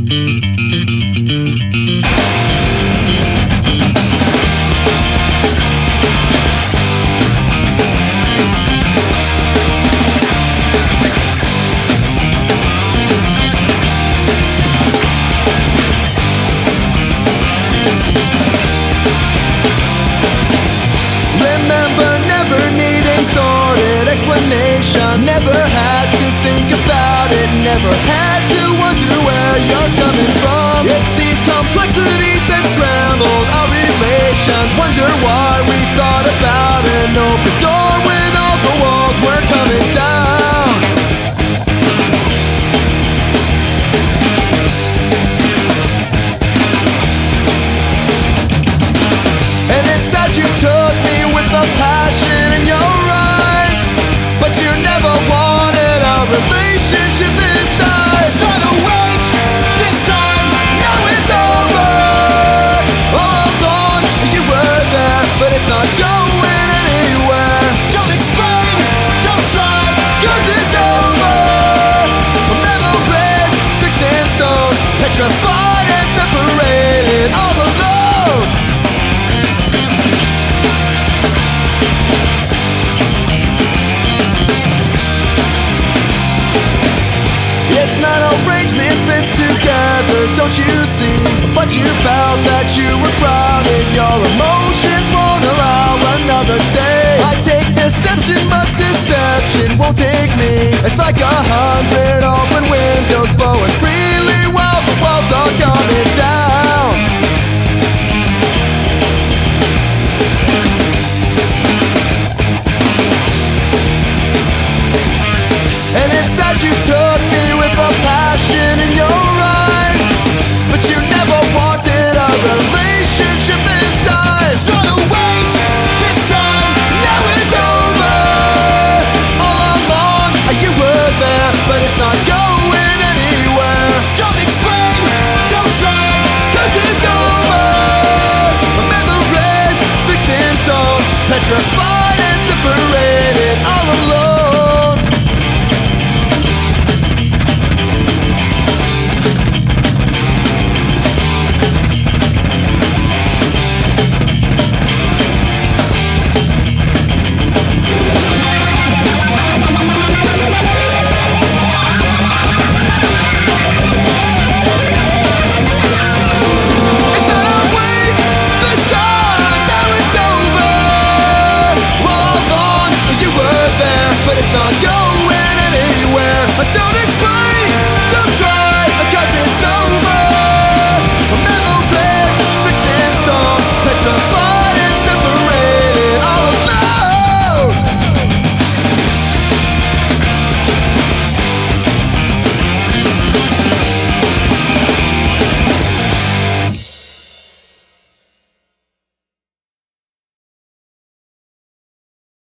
Remember never needing sorted explanation. Never had to think about it. Never had to where you're coming from. It's these hands together, don't you see? But you felt that you were crowded, your emotions won't allow another day. I take deception, but deception won't take me. It's like a hundred open windows blowing freely while the walls are coming down. And inside you took but it's not going anywhere. I don't explain.